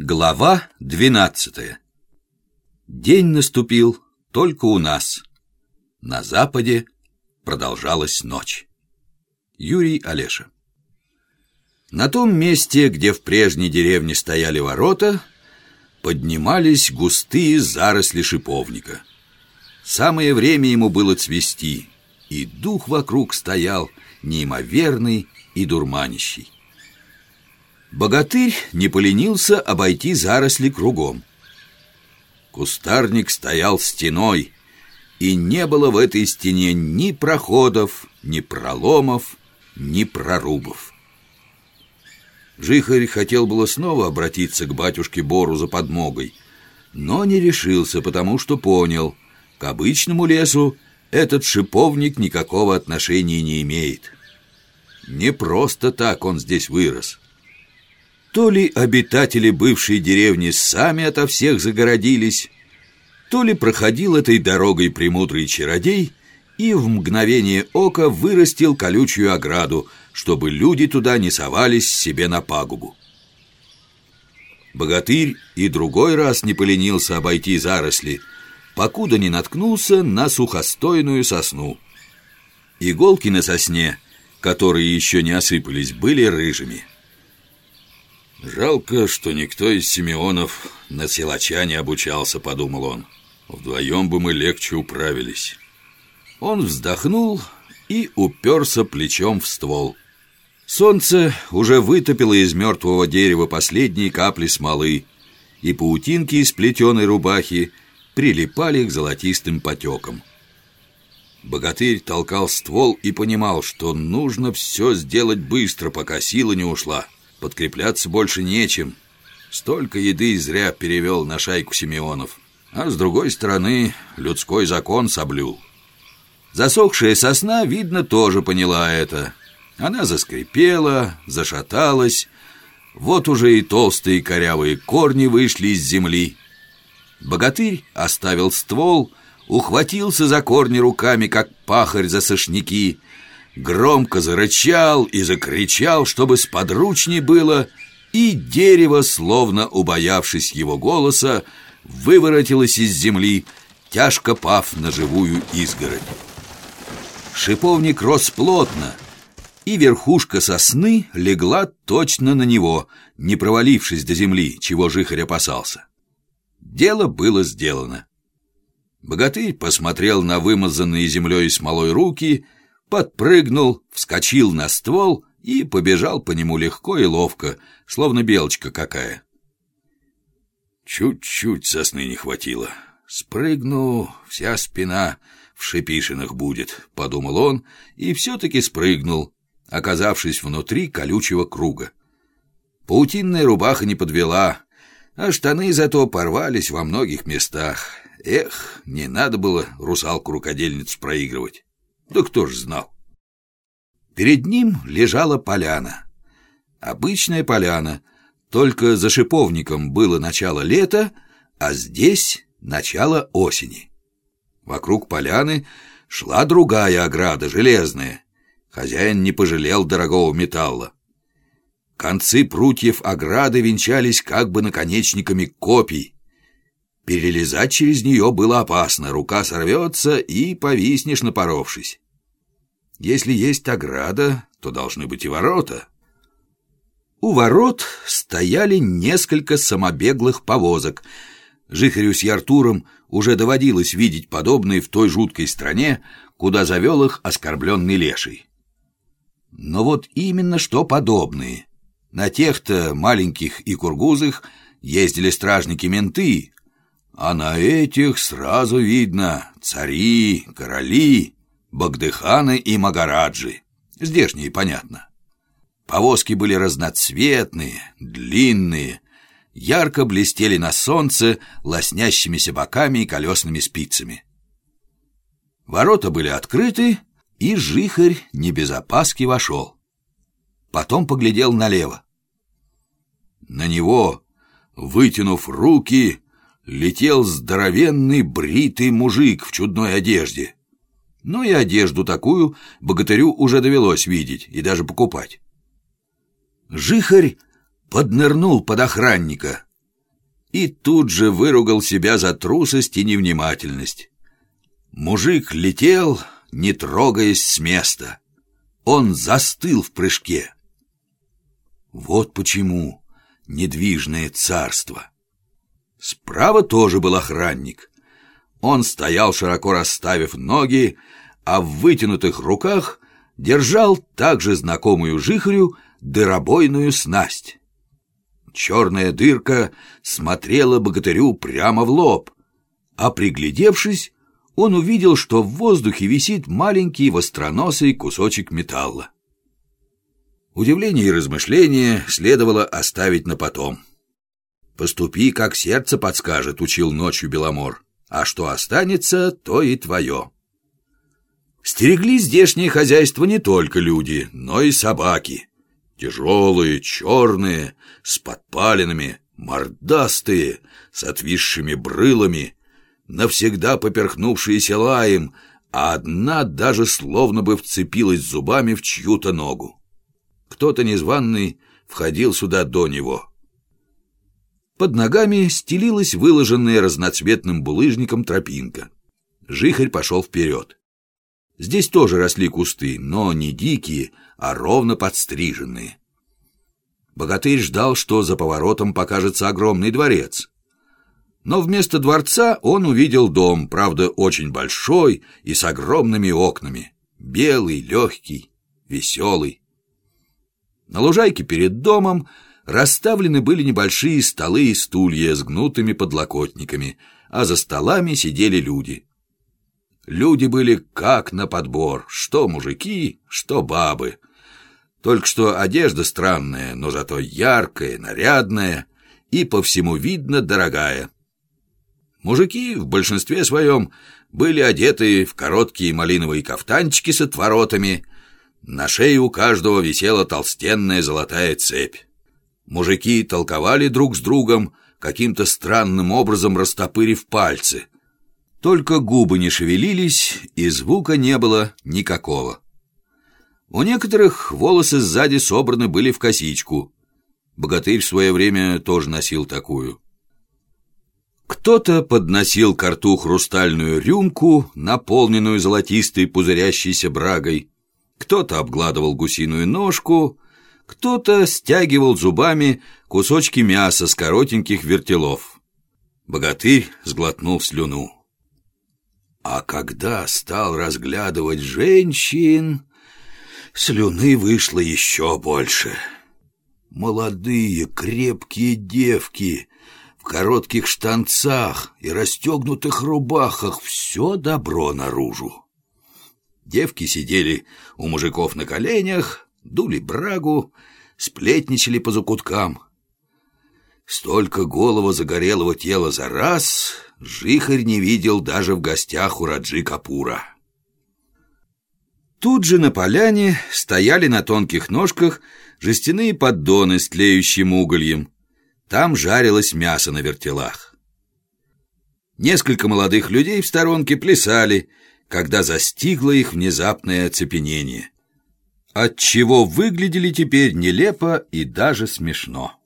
Глава двенадцатая День наступил только у нас. На западе продолжалась ночь. Юрий Олеша На том месте, где в прежней деревне стояли ворота, поднимались густые заросли шиповника. Самое время ему было цвести, и дух вокруг стоял неимоверный и дурманящий. Богатырь не поленился обойти заросли кругом. Кустарник стоял стеной, и не было в этой стене ни проходов, ни проломов, ни прорубов. Жихарь хотел было снова обратиться к батюшке Бору за подмогой, но не решился, потому что понял, к обычному лесу этот шиповник никакого отношения не имеет. Не просто так он здесь вырос. То ли обитатели бывшей деревни сами ото всех загородились, то ли проходил этой дорогой премудрый чародей и в мгновение ока вырастил колючую ограду, чтобы люди туда не совались себе на пагубу. Богатырь и другой раз не поленился обойти заросли, покуда не наткнулся на сухостойную сосну. Иголки на сосне, которые еще не осыпались, были рыжими. «Жалко, что никто из Симеонов на силача не обучался», — подумал он. «Вдвоем бы мы легче управились». Он вздохнул и уперся плечом в ствол. Солнце уже вытопило из мертвого дерева последние капли смолы, и паутинки из плетеной рубахи прилипали к золотистым потекам. Богатырь толкал ствол и понимал, что нужно все сделать быстро, пока сила не ушла. Подкрепляться больше нечем. Столько еды зря перевел на шайку Симеонов. А с другой стороны, людской закон соблюл. Засохшая сосна, видно, тоже поняла это. Она заскрипела, зашаталась. Вот уже и толстые корявые корни вышли из земли. Богатырь оставил ствол, ухватился за корни руками, как пахарь за сошники, громко зарычал и закричал, чтобы сподручней было, и дерево, словно убоявшись его голоса, выворотилось из земли, тяжко пав на живую изгородь. Шиповник рос плотно, и верхушка сосны легла точно на него, не провалившись до земли, чего жихарь опасался. Дело было сделано. Богатырь посмотрел на вымазанные землей и смолой руки — подпрыгнул, вскочил на ствол и побежал по нему легко и ловко, словно белочка какая. Чуть-чуть сосны не хватило. Спрыгну, вся спина в шипишинах будет, подумал он, и все-таки спрыгнул, оказавшись внутри колючего круга. Паутинная рубаха не подвела, а штаны зато порвались во многих местах. Эх, не надо было русалку-рукодельницу проигрывать. Да кто ж знал? Перед ним лежала поляна. Обычная поляна, только за шиповником было начало лета, а здесь начало осени. Вокруг поляны шла другая ограда, железная. Хозяин не пожалел дорогого металла. Концы прутьев ограды венчались как бы наконечниками копий. Перелезать через нее было опасно, рука сорвется и повиснешь, напоровшись. Если есть ограда, то должны быть и ворота. У ворот стояли несколько самобеглых повозок. Жихарю с Яртуром уже доводилось видеть подобные в той жуткой стране, куда завел их оскорбленный леший. Но вот именно что подобные. На тех-то маленьких и кургузых ездили стражники-менты, а на этих сразу видно цари, короли, багдыханы и магараджи. Здешние, понятно. Повозки были разноцветные, длинные, ярко блестели на солнце лоснящимися боками и колесными спицами. Ворота были открыты, и жихарь не без опаски вошел. Потом поглядел налево. На него, вытянув руки, летел здоровенный бритый мужик в чудной одежде. Ну и одежду такую богатырю уже довелось видеть и даже покупать. Жихарь поднырнул под охранника, и тут же выругал себя за трусость и невнимательность. Мужик летел, не трогаясь с места. Он застыл в прыжке. Вот почему недвижное царство. Справа тоже был охранник. Он стоял, широко расставив ноги, а в вытянутых руках держал также знакомую жихарю дыробойную снасть. Черная дырка смотрела богатырю прямо в лоб, а приглядевшись, он увидел, что в воздухе висит маленький востроносый кусочек металла. Удивление и размышление следовало оставить на потом. «Поступи, как сердце подскажет», — учил ночью Беломор. «А что останется, то и твое». Стерегли здешнее хозяйство не только люди, но и собаки. Тяжелые, черные, с подпалинами, мордастые, с отвисшими брылами, навсегда поперхнувшиеся лаем, а одна даже словно бы вцепилась зубами в чью-то ногу. Кто-то незваный входил сюда до него. Под ногами стелилась выложенная разноцветным булыжником тропинка. Жихарь пошел вперед. Здесь тоже росли кусты, но не дикие, а ровно подстриженные. Богатырь ждал, что за поворотом покажется огромный дворец. Но вместо дворца он увидел дом, правда, очень большой и с огромными окнами. Белый, легкий, веселый. На лужайке перед домом расставлены были небольшие столы и стулья с гнутыми подлокотниками, а за столами сидели люди. Люди были как на подбор, что мужики, что бабы. Только что одежда странная, но зато яркая, нарядная и по всему видно дорогая. Мужики в большинстве своем были одеты в короткие малиновые кафтанчики с отворотами, на шее у каждого висела толстенная золотая цепь. Мужики толковали друг с другом, каким-то странным образом растопырив пальцы — только губы не шевелились, и звука не было никакого. У некоторых волосы сзади собраны были в косичку. Богатырь в свое время тоже носил такую. Кто-то подносил к рту хрустальную рюмку, наполненную золотистой пузырящейся брагой. Кто-то обгладывал гусиную ножку, кто-то стягивал зубами кусочки мяса с коротеньких вертелов. Богатырь сглотнул слюну. А когда стал разглядывать женщин, слюны вышло еще больше. Молодые, крепкие девки в коротких штанцах и расстегнутых рубахах все добро наружу. Девки сидели у мужиков на коленях, дули брагу, сплетничали по закуткам. Столько голого загорелого тела за раз — Жихарь не видел даже в гостях у Раджи Капура. Тут же на поляне стояли на тонких ножках жестяные поддоны с тлеющим угольем. Там жарилось мясо на вертелах. Несколько молодых людей в сторонке плясали, когда застигло их внезапное оцепенение. Отчего выглядели теперь нелепо и даже смешно.